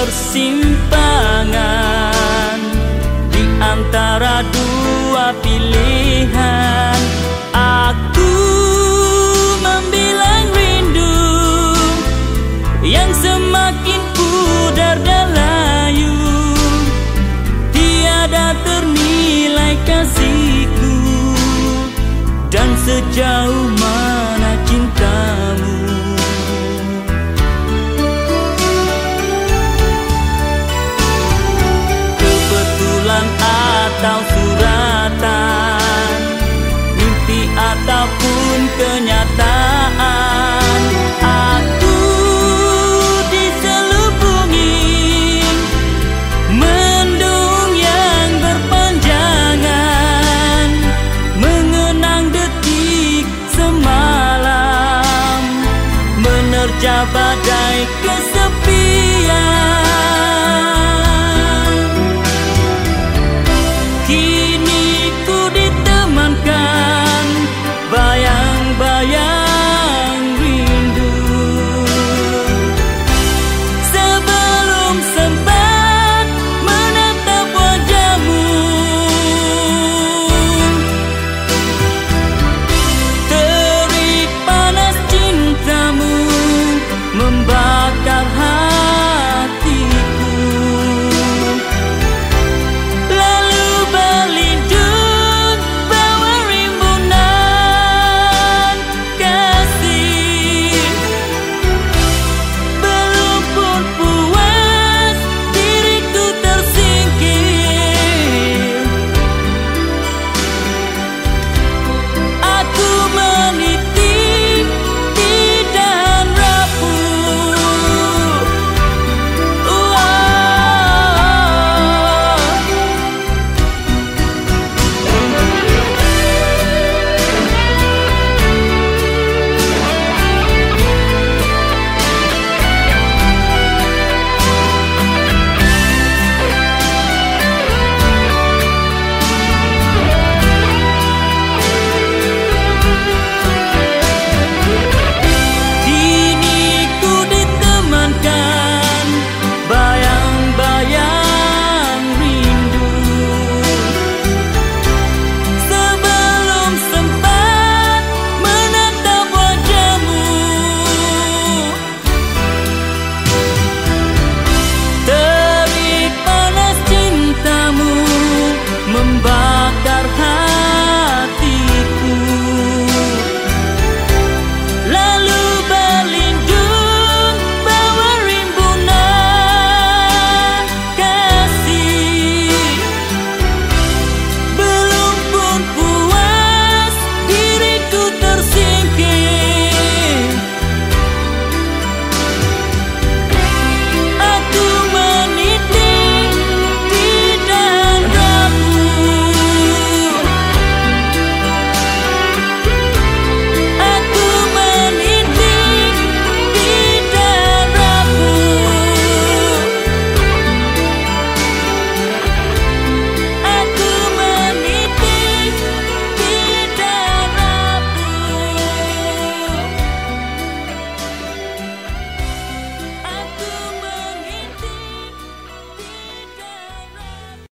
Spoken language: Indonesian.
persimpangan di antara dua pilihan. Aku membilang rindu yang semakin pudar dan layu, tiada ternilai kasihku dan sejauh ataupun kenyataan. Aku diselubungi Mendung yang berpanjangan Mengenang detik semalam Menerja badai kesedihan